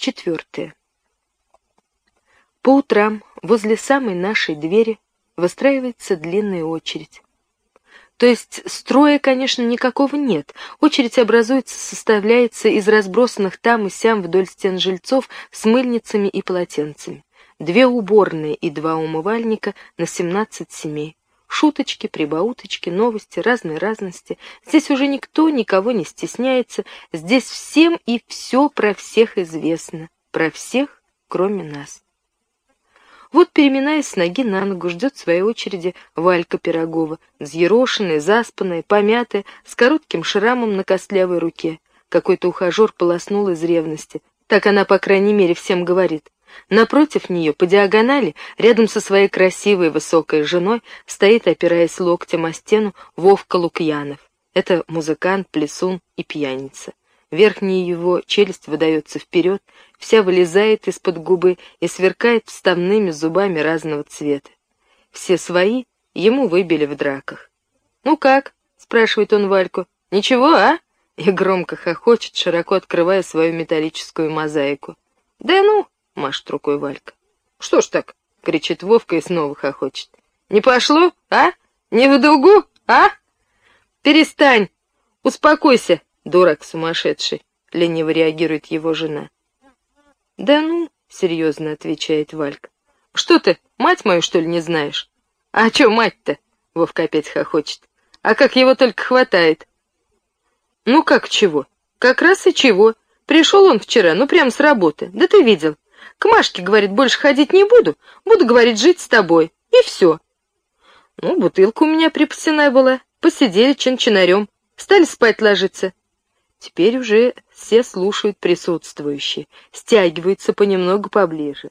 Четвертое. По утрам возле самой нашей двери выстраивается длинная очередь. То есть строя, конечно, никакого нет. Очередь образуется, составляется из разбросанных там и сям вдоль стен жильцов с мыльницами и полотенцами. Две уборные и два умывальника на 17 семей. Шуточки, прибауточки, новости, разные разности. Здесь уже никто никого не стесняется. Здесь всем и все про всех известно. Про всех, кроме нас. Вот, переминаясь с ноги на ногу, ждет своей очереди Валька Пирогова, взъерошенная, заспанная, помятая, с коротким шрамом на костлявой руке. Какой-то ухажер полоснул из ревности. Так она, по крайней мере, всем говорит. Напротив нее, по диагонали, рядом со своей красивой высокой женой, стоит, опираясь локтем о стену, Вовка Лукьянов. Это музыкант, плясун и пьяница. Верхняя его челюсть выдается вперед, вся вылезает из-под губы и сверкает вставными зубами разного цвета. Все свои ему выбили в драках. «Ну как?» — спрашивает он Вальку. «Ничего, а?» И громко хохочет, широко открывая свою металлическую мозаику. «Да ну!» — машет рукой Валька. «Что ж так?» — кричит Вовка и снова хохочет. «Не пошло, а? Не в дугу, а? Перестань! Успокойся, Дурак сумасшедший, лениво реагирует его жена. Да ну, серьезно отвечает Валька. Что ты, мать мою, что ли, не знаешь? А чё мать-то? Вовка опять хохочет. А как его только хватает? Ну как чего? Как раз и чего. Пришел он вчера, ну прям с работы. Да ты видел. К Машке, говорит, больше ходить не буду. Буду, говорит, жить с тобой. И все. Ну, бутылка у меня припасена была. Посидели чин-чинарем. Стали спать ложиться. Теперь уже все слушают присутствующие, стягиваются понемногу поближе.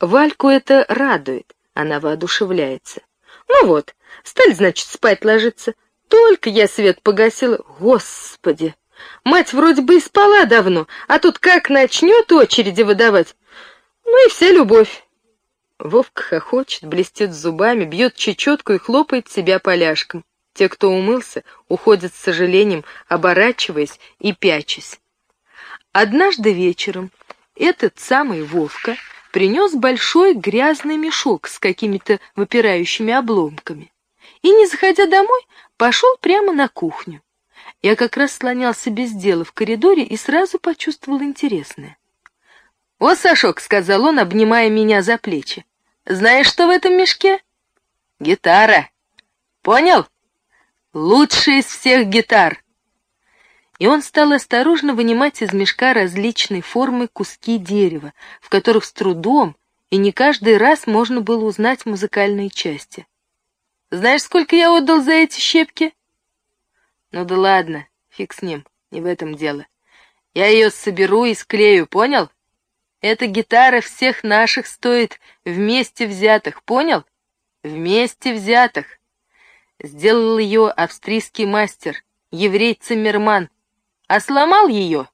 Вальку это радует, она воодушевляется. Ну вот, стали, значит, спать ложиться. Только я свет погасила, господи! Мать вроде бы и спала давно, а тут как начнет очереди выдавать. Ну и вся любовь. Вовка хохочет, блестит зубами, бьет чечетку и хлопает себя поляшком. Те, кто умылся, уходят с сожалением, оборачиваясь и пячась. Однажды вечером этот самый Вовка принес большой грязный мешок с какими-то выпирающими обломками. И, не заходя домой, пошел прямо на кухню. Я как раз слонялся без дела в коридоре и сразу почувствовал интересное. «О, Сашок», — сказал он, обнимая меня за плечи, — «знаешь, что в этом мешке?» «Гитара». «Понял?» Лучшая из всех гитар!» И он стал осторожно вынимать из мешка различной формы куски дерева, в которых с трудом и не каждый раз можно было узнать музыкальные части. «Знаешь, сколько я отдал за эти щепки?» «Ну да ладно, фиг с ним, не в этом дело. Я ее соберу и склею, понял? Эта гитара всех наших стоит вместе взятых, понял? Вместе взятых. Сделал ее австрийский мастер, еврей Циммерман. А сломал ее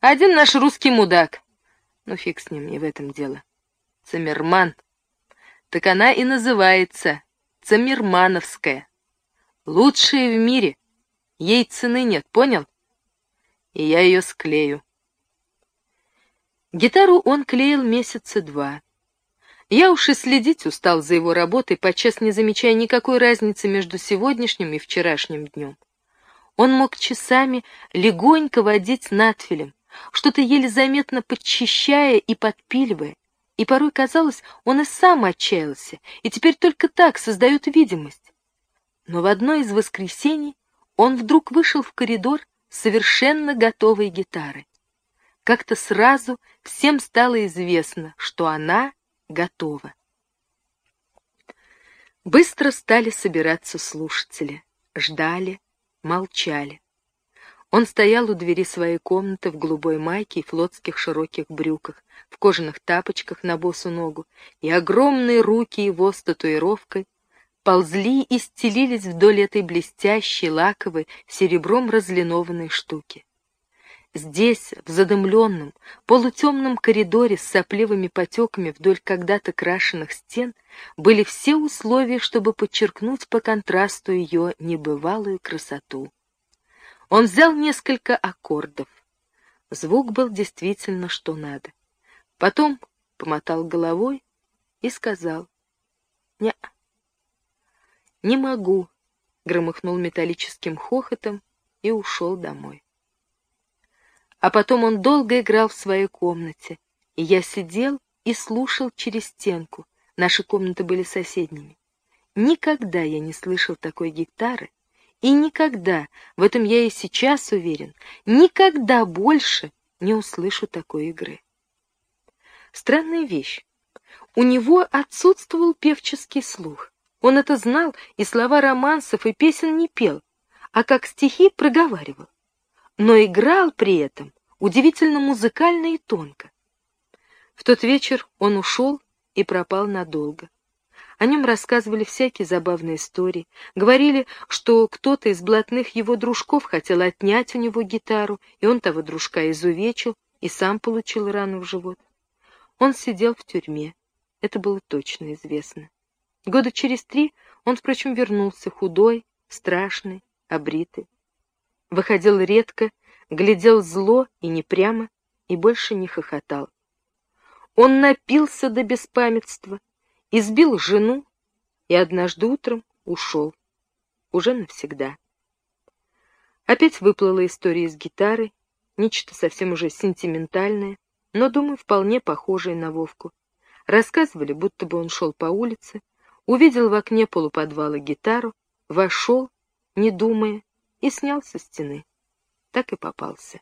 один наш русский мудак. Ну, фиг с ним, не в этом дело. Циммерман. Так она и называется Циммермановская. Лучшая в мире. Ей цены нет, понял? И я ее склею. Гитару он клеил месяца два. Я уж и следить устал за его работой, подчас не замечая никакой разницы между сегодняшним и вчерашним днем. Он мог часами легонько водить надфилем, что-то еле заметно подчищая и подпиливая, и порой казалось, он и сам отчаялся, и теперь только так создает видимость. Но в одно из воскресений он вдруг вышел в коридор совершенно готовой гитарой. Как-то сразу всем стало известно, что она готово. Быстро стали собираться слушатели, ждали, молчали. Он стоял у двери своей комнаты в голубой майке и флотских широких брюках, в кожаных тапочках на босу ногу, и огромные руки его с татуировкой ползли и стелились вдоль этой блестящей, лаковой, серебром разлинованной штуки. Здесь, в задымленном, полутемном коридоре с сопливыми потеками вдоль когда-то крашенных стен, были все условия, чтобы подчеркнуть по контрасту ее небывалую красоту. Он взял несколько аккордов. Звук был действительно что надо. Потом помотал головой и сказал «Не, не могу», громыхнул металлическим хохотом и ушел домой. А потом он долго играл в своей комнате, и я сидел и слушал через стенку. Наши комнаты были соседними. Никогда я не слышал такой гитары, и никогда, в этом я и сейчас уверен, никогда больше не услышу такой игры. Странная вещь. У него отсутствовал певческий слух. Он это знал и слова романсов и песен не пел, а как стихи проговаривал. Но играл при этом удивительно музыкально и тонко. В тот вечер он ушел и пропал надолго. О нем рассказывали всякие забавные истории, говорили, что кто-то из блатных его дружков хотел отнять у него гитару, и он того дружка изувечил и сам получил рану в живот. Он сидел в тюрьме, это было точно известно. Года через три он, впрочем, вернулся худой, страшный, обритый. Выходил редко, глядел зло и непрямо, и больше не хохотал. Он напился до беспамятства, избил жену и однажды утром ушел. Уже навсегда. Опять выплыла история из гитары, нечто совсем уже сентиментальное, но, думаю, вполне похожее на Вовку. Рассказывали, будто бы он шел по улице, увидел в окне полуподвала гитару, вошел, не думая, и снял со стены. Так и попался.